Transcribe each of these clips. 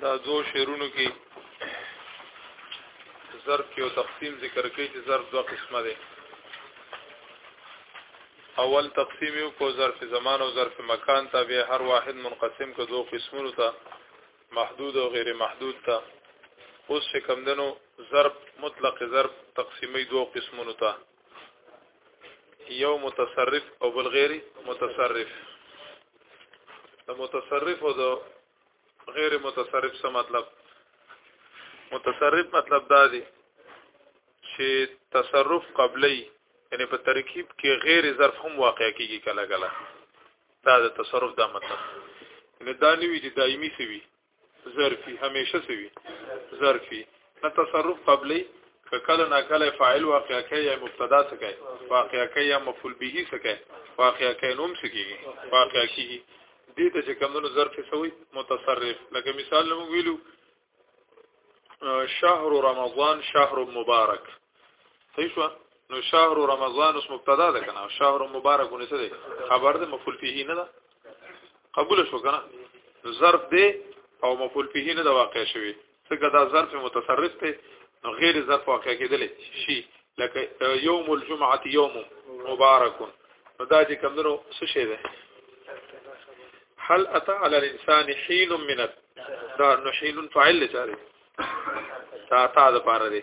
دا دو شعرونو کې ضرب کې او تقسیم ذکر کوي چې ضرب دوه قسمه دي اول تقسیم یو کو ظرف زمان او ظرف مکان ته به هر واحد منقسم کو دو قسمونو ته محدود او غیر محدود ته اوس چې کم دنو ضرب مطلق ضرب تقسیمي دوه قسمونو ته یو متصرف او بل غیر متصرف د متصرف او د غیر متصرف څه مطلب متصرف مطلب دا دی چې تصرف قبلی یعنی په ترکیب کې غیر ظرف هم واقع کیږي کله کله دا د تصرف دا مطلب یعنی دا نیوی چې دایمي سوي ظرفي همیشه څه وي ظرفي نه تصرف قبلي کله نه کله فاعل واقع کوي یا مبتدا څه کوي واقع کوي یا مفعول به څه کوي واقع کوي نوم څه کوي واقع کوي دې ته چې کمونو ظرف سوی متصرف لکه مثال نو ویلو شهر رمضان شهر مبارک صحیح شو نو شهر رمضان اس مبتدا ده کنه شهر مبارک ونه څه ده خبر ده مفعول فيه نه ده قبول شو کنه ظرف ده او مفعول فيه نه ده واقع شوی څنګه دا ظرف متصرف ته غیر ظرف واقع کېدل شي لکه یوم الجمعه یوم مبارک نو دا چې کمندرو څه شی ده هل اتى على الانسان حين من دا نو حين فاعل لچاره تا تا د پاره دی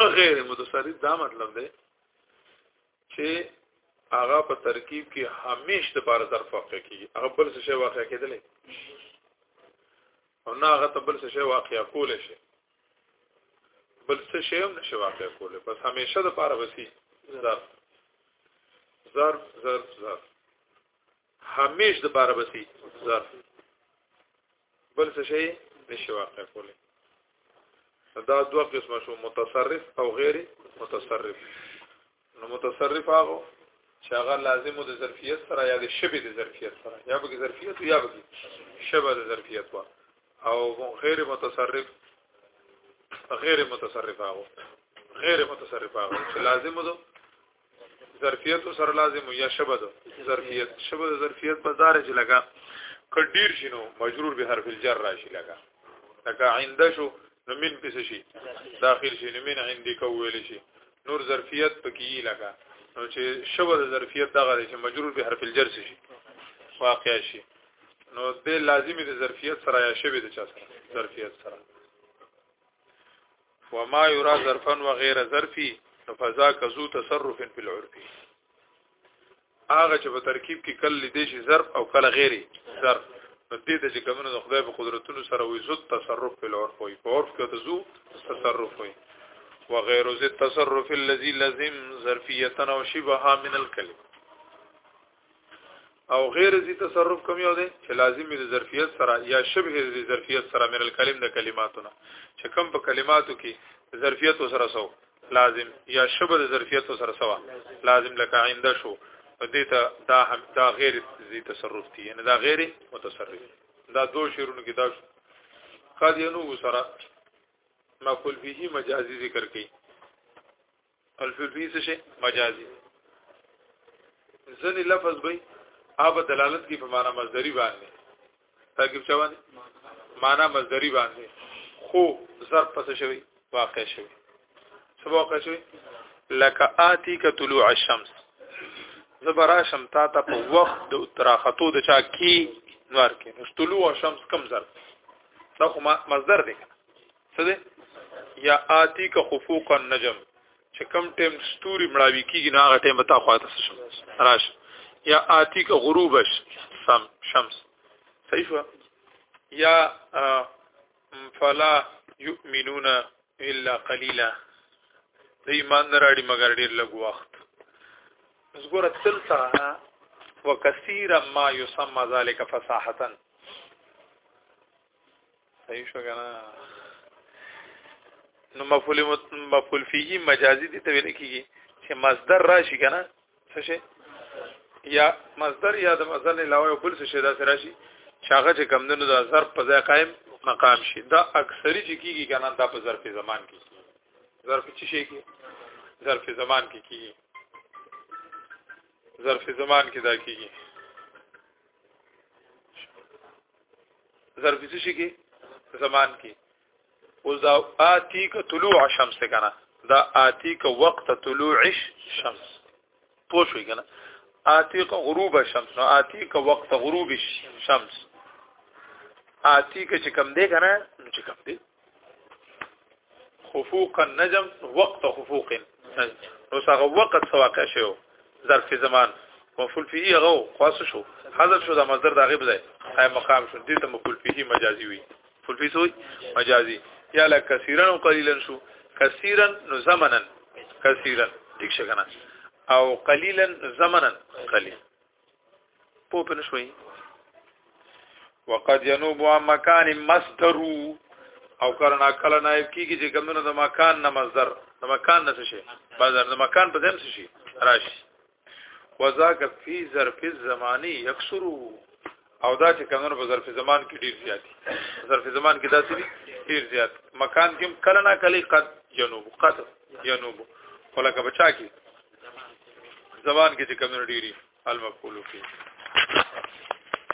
غیر متصرف دا مطلب دی چې هغه په ترکیب کې همیش د بار ظرف واقع کیږي هغه بل څه واقع کېدلې او نه هغه ته بل څه واقع کول شي بل څه شی هم نشي واقع کول بس همیشه د بار وسی ظرف ظرف ظرف ظرف همیش د بار بسی ظرف بل څه شي نشي واقع کولی دا دوه قسمه شو متصرف او غیر متصرف نو متصرف هغه چې هغه لازم د ظرفیت سره یا د شبه د ظرفیت سره یا به ظرفیت یا به شبه د ظرفیت وا او غیر متصرف غیر متصرف هغه غیر متصرف هغه چې لازم د ظرفیت سره لازم یا شبد ظرفیت شبد ظرفیت په دار چې لگا کډیر شنو مجرور به حرف الجر راشي لگا لکه عند شو نو من پس شي داخل شي نو من عندي کول شي نور ظرفیت پکې لگا نو چې شبد ظرفیت دغه چې مجرور به حرف الجر شي واقع شي نو د لازمي د ظرفیت سره یا شبد چا سره ظرفیت سره وما يرى ظرفا وغير ظرفي فذاك ذو تصرف في العرف هغه چې په ترکیب کې کله لیدې شي ظرف او کله غیري ظرف نو دې ته چې کومه د خدای په قدرتونو سره وي زو تصرف په لور کوي په عرف کې ته زو تصرف وي وغير ذي التصرف الذي لازم ظرفيه او شبهه من الكلمه او غیر ذی تصرف کوم یو دی چې لازمی د ظرفیت سره یا شبه د ظرفیت سره من الکلم د کلماتونه چې کم په کلماتو کې ظرفیت سره سو لازم یا شبه د ظرفیت سره سوا لازم لکه آینده شو دې ته دا هم دا غیر ذی تصرف دی یعنی دا غیر متصرف دا دو شیرونو کې دا شو قد ینو سره مقول به مجازي ذکر کړي الفلفی څه شي مجازي ځنې لفظ به اوب دلالت کی په معنا مصدری باندې تاکي چا باندې معنا مصدری باندې خو ظرف پس شوی واقع شوی سبا واقع شوی لکه آتی ک طلوع الشمس زبرا شم تا ته په وخت د تراختو د چا کی نور کې نو طلوع الشمس کم ظرف دا خو مصدر دی څه دی یا آتی کا خفوق النجم چې کم ټیم ستوري مړاوي کیږي نه هغه ټیم به تا خواته شم راش یا آتی کا غروب شم شمس صحیح شو یا فلا یؤمنون الا قليلا د ایمان راړي مگر ډیر لږ وخت زګور تل سره وکثیر ما یسمى ذلک فصاحتا صحیح شو کنه نو مفعول مفعول فيه مجازي دي ته ویل کیږي چې مصدر راشي کنه څه شي یا مصدر یا د مصدر نه علاوه بل څه شي دا سره شي شاغه چې کم دنو د ظرف په ځای قائم مقام شي دا اکثری چې کیږي کنه دا په ظرف زمان کې کیږي ظرف چې شي کې ظرف زمان کې کیږي ظرف زمان کې دا کیږي ظرف څه شي کې زمان کې او دا آتی ک طلوع شمس کنه دا آتی ک وقت طلوع شمس پوه شو کنه آتی ک غروب شمس نو آتی ک وقت غروب شمس آتی ک چې کم دی کنه نو چې کم دی خفوق النجم وقت خفوق النجم نو څنګه وقت سواقع شو ظرف زمان مفعول فيه هغه خاص شو حذف شو د مصدر د غیب ځای قائم مقام شو دې ته مفعول فيه مجازي وي مفعول فيه سوی مجازي یا لا کثیرا او قلیلا شو کثیرا نو زمنا کثیرا دښه کنه او قلیلا زمنا قلیل پو پن شوي وقد ينوب عن مكان مصدر او کرنا کله نائب کیږي چې کمونه د مکان نه مصدر د مکان نه شي مصدر د مکان په دیم شي راشي وذاک فی ظرف الزمانی یکسرو او دا چې کمنو په ظرف زمان کې ډیر زیات دي ظرف زمان کې دا څه دي ډیر زیات مکان کې کله نه کله قد جنوب قد جنوب ولکه بچا کې زمان کې چې کمنو ډیری المقول فيه